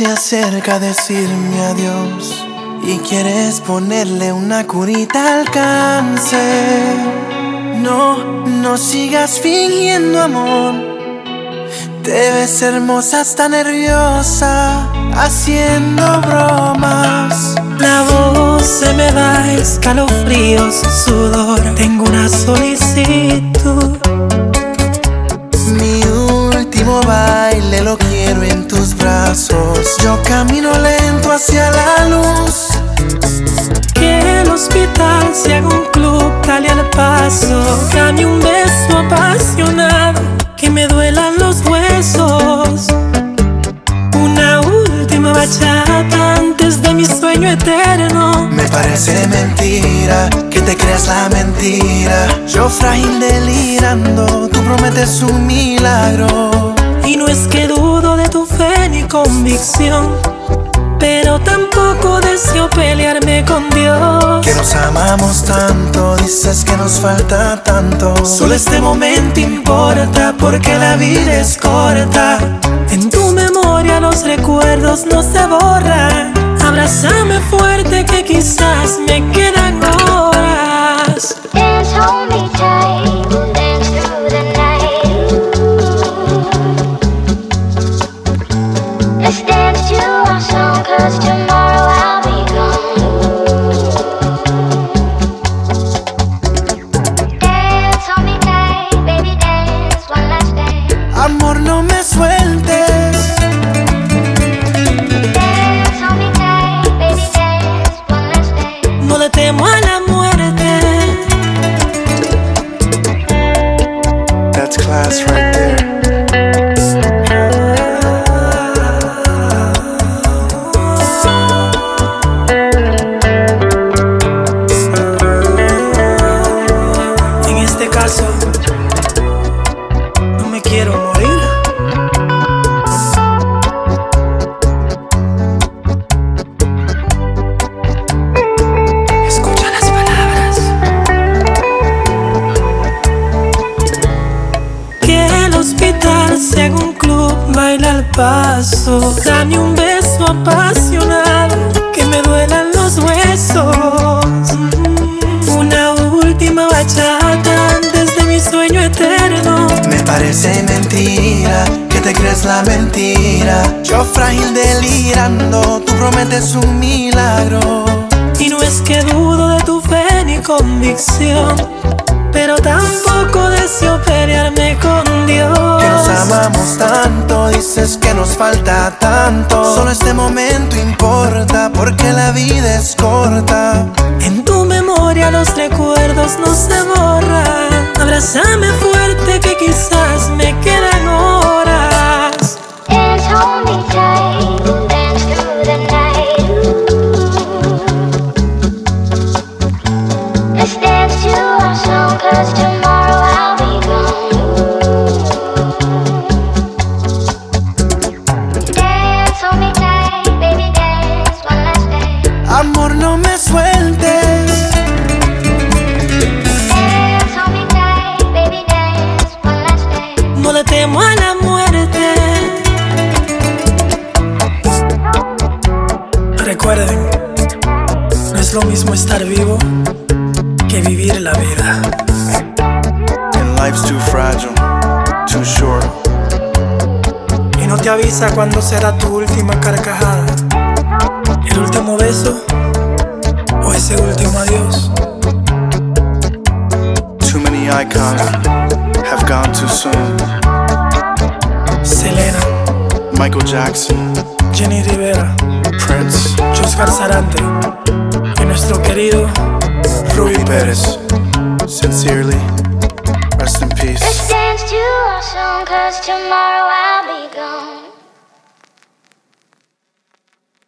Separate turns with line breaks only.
Se acerca a decirme adiós y quieres ponerle una curita al cáncer. No, no sigas fingiendo amor. Te ves hermosa, hasta nerviosa, haciendo bromas.
La voz se me va, escalofríos, sudor. Tengo una solicitud. Se haga un club, dale al paso. Dame un beso apasionado, que me duelan los huesos. Una última bachata antes de mi sueño eterno.
Me parece mentira que te creas la mentira. Yo frágil delirando, tú prometes un milagro.
Y no es que dudo de tu fe ni convicción, pero tampoco deseo pelearme con Dios.
Que nos amamos tanto, dices que nos falta tanto. Solo este momento importa porque la vida es corta.
En tu memoria los recuerdos no se borran. Abrázame fuerte que quizás me quedan Temo a la muerte.
That's class right there.
En este caso, al paso. Dame un beso apasionado, que me duelan los huesos. Una última bachata antes de mi sueño eterno.
Me parece mentira que te crees la mentira. Yo frágil delirando, tú prometes un milagro.
Y no es que dudo de tu fe ni convicción, pero tampoco deseo pelearme con Dios.
Que nos amamos tanto, dices que nos falta tanto. Solo este momento importa porque la vida es corta.
En tu memoria los recuerdos no se borran. Abrázame fuerte que quizás
No
le temo a la muerte. Recuerden, no es lo mismo estar vivo que vivir la vida.
And life's too fragile, too short.
Y no te avisa cuándo será tu última carcajada, el último beso o ese último adiós.
Too many icons gone too soon.
Selena,
Michael Jackson,
Jenny Rivera,
Prince,
Joscar Sarante y nuestro querido
Rui Perez. Sincerely, rest in peace.
Let's dance to our song, cause tomorrow I'll be gone.